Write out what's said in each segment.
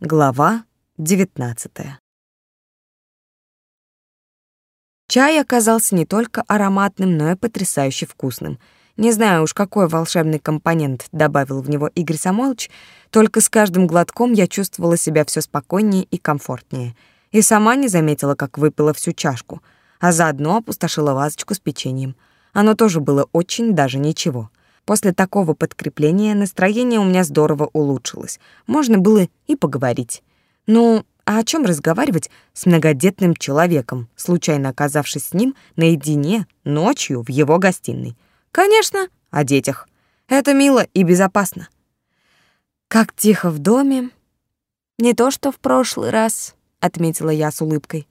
Глава 19 Чай оказался не только ароматным, но и потрясающе вкусным. Не знаю уж, какой волшебный компонент добавил в него Игорь Самойлович, только с каждым глотком я чувствовала себя все спокойнее и комфортнее. И сама не заметила, как выпила всю чашку, а заодно опустошила вазочку с печеньем. Оно тоже было очень даже ничего. После такого подкрепления настроение у меня здорово улучшилось. Можно было и поговорить. Ну, а о чем разговаривать с многодетным человеком, случайно оказавшись с ним наедине ночью в его гостиной? Конечно, о детях. Это мило и безопасно. Как тихо в доме. Не то, что в прошлый раз, отметила я с улыбкой.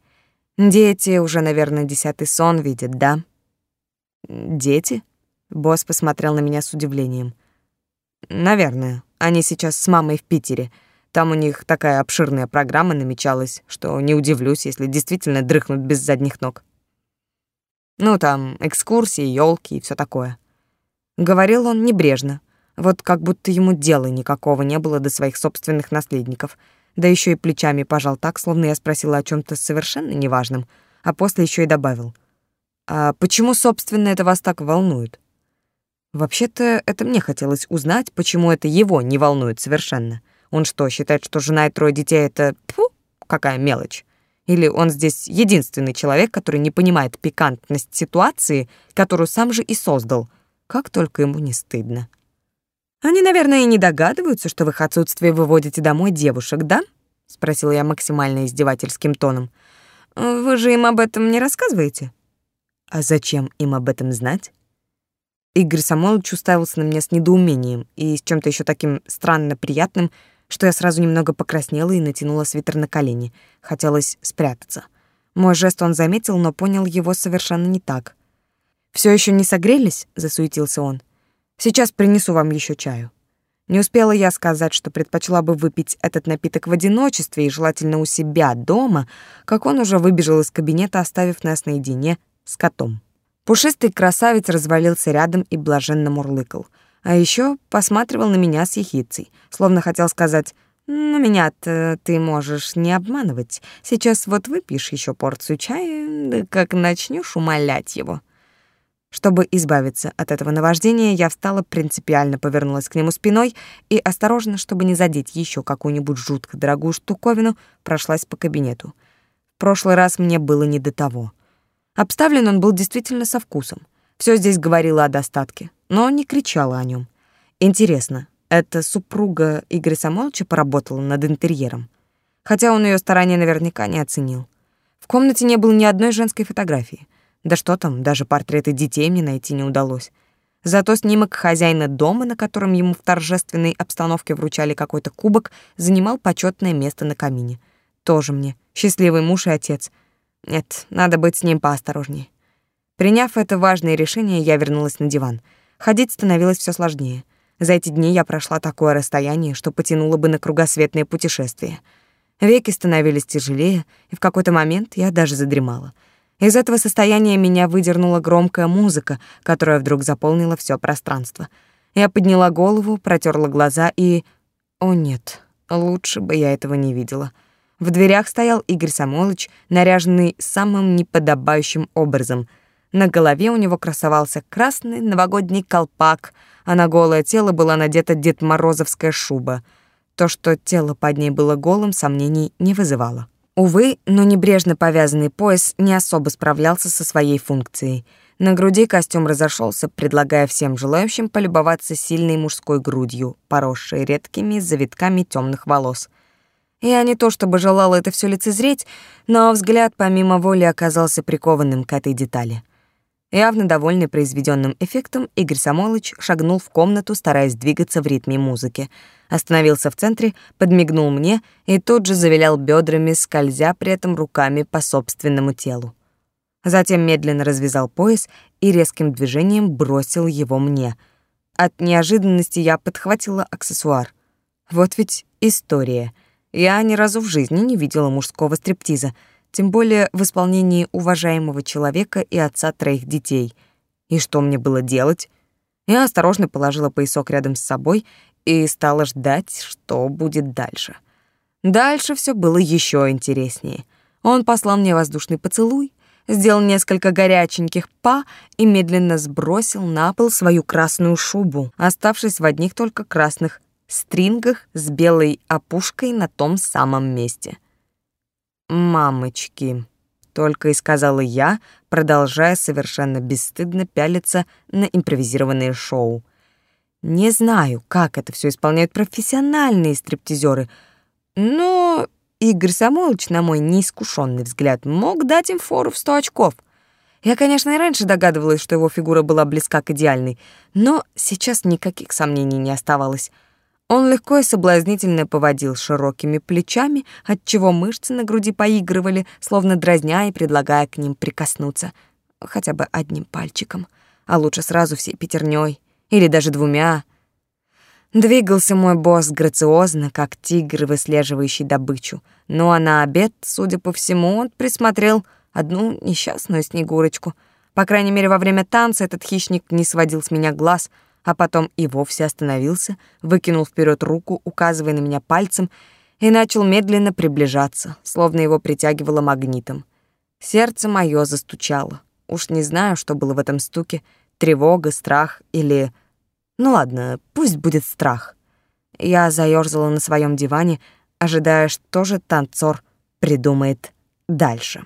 Дети уже, наверное, десятый сон видят, да? Дети? Босс посмотрел на меня с удивлением. Наверное, они сейчас с мамой в Питере. Там у них такая обширная программа намечалась, что не удивлюсь, если действительно дрыхнут без задних ног. Ну, там экскурсии, елки и все такое. Говорил он небрежно, вот как будто ему дела никакого не было до своих собственных наследников, да еще и плечами пожал так, словно я спросила о чем то совершенно неважном, а после еще и добавил. «А почему, собственно, это вас так волнует?» Вообще-то это мне хотелось узнать, почему это его не волнует совершенно. Он что, считает, что жена и трое детей — это... Фу, какая мелочь. Или он здесь единственный человек, который не понимает пикантность ситуации, которую сам же и создал. Как только ему не стыдно. Они, наверное, и не догадываются, что в их отсутствие выводите домой девушек, да? Спросила я максимально издевательским тоном. Вы же им об этом не рассказываете? А зачем им об этом знать? Игорь Самойлович уставился на меня с недоумением и с чем-то еще таким странно приятным, что я сразу немного покраснела и натянула свитер на колени. Хотелось спрятаться. Мой жест он заметил, но понял его совершенно не так. Все еще не согрелись?» — засуетился он. «Сейчас принесу вам еще чаю». Не успела я сказать, что предпочла бы выпить этот напиток в одиночестве и желательно у себя дома, как он уже выбежал из кабинета, оставив нас наедине с котом. Пушистый красавец развалился рядом и блаженно мурлыкал. А еще посматривал на меня с ехицей, словно хотел сказать «Ну, меня-то ты можешь не обманывать. Сейчас вот выпьешь еще порцию чая, да как начнешь умолять его». Чтобы избавиться от этого наваждения, я встала, принципиально повернулась к нему спиной и, осторожно, чтобы не задеть еще какую-нибудь жутко дорогую штуковину, прошлась по кабинету. В прошлый раз мне было не до того — Обставлен он был действительно со вкусом. Все здесь говорило о достатке, но не кричало о нем. Интересно, эта супруга Игоря Самойловича поработала над интерьером? Хотя он ее старания наверняка не оценил. В комнате не было ни одной женской фотографии. Да что там, даже портреты детей мне найти не удалось. Зато снимок хозяина дома, на котором ему в торжественной обстановке вручали какой-то кубок, занимал почетное место на камине. Тоже мне счастливый муж и отец — нет, надо быть с ним поосторожнее. Приняв это важное решение, я вернулась на диван. Ходить становилось все сложнее. За эти дни я прошла такое расстояние, что потянуло бы на кругосветное путешествие. Веки становились тяжелее, и в какой-то момент я даже задремала. Из этого состояния меня выдернула громкая музыка, которая вдруг заполнила все пространство. Я подняла голову, протерла глаза и... О нет, лучше бы я этого не видела. — в дверях стоял Игорь Самойлович, наряженный самым неподобающим образом. На голове у него красовался красный новогодний колпак, а на голое тело была надета Дед Морозовская шуба. То, что тело под ней было голым, сомнений не вызывало. Увы, но небрежно повязанный пояс не особо справлялся со своей функцией. На груди костюм разошелся, предлагая всем желающим полюбоваться сильной мужской грудью, поросшей редкими завитками темных волос. Я не то чтобы желала это все лицезреть, но взгляд помимо воли оказался прикованным к этой детали. Явно довольный произведенным эффектом, Игорь Самойлович шагнул в комнату, стараясь двигаться в ритме музыки. Остановился в центре, подмигнул мне и тут же завилял бедрами, скользя при этом руками по собственному телу. Затем медленно развязал пояс и резким движением бросил его мне. От неожиданности я подхватила аксессуар. Вот ведь история — я ни разу в жизни не видела мужского стриптиза, тем более в исполнении уважаемого человека и отца троих детей. И что мне было делать? Я осторожно положила поясок рядом с собой и стала ждать, что будет дальше. Дальше все было еще интереснее. Он послал мне воздушный поцелуй, сделал несколько горяченьких па и медленно сбросил на пол свою красную шубу, оставшись в одних только красных стрингах с белой опушкой на том самом месте. «Мамочки», — только и сказала я, продолжая совершенно бесстыдно пялиться на импровизированное шоу. Не знаю, как это все исполняют профессиональные стриптизеры, но Игорь Самойлович, на мой неискушенный взгляд, мог дать им фору в сто очков. Я, конечно, и раньше догадывалась, что его фигура была близка к идеальной, но сейчас никаких сомнений не оставалось. Он легко и соблазнительно поводил широкими плечами, отчего мышцы на груди поигрывали, словно дразня и предлагая к ним прикоснуться. Хотя бы одним пальчиком, а лучше сразу всей пятерней или даже двумя — Двигался мой босс грациозно, как тигр, выслеживающий добычу. Ну а на обед, судя по всему, он присмотрел одну несчастную снегурочку. По крайней мере, во время танца этот хищник не сводил с меня глаз, а потом и вовсе остановился, выкинул вперед руку, указывая на меня пальцем, и начал медленно приближаться, словно его притягивало магнитом. Сердце мое застучало. Уж не знаю, что было в этом стуке — тревога, страх или ну ладно, пусть будет страх. Я заёрзала на своем диване, ожидая, что же танцор придумает дальше.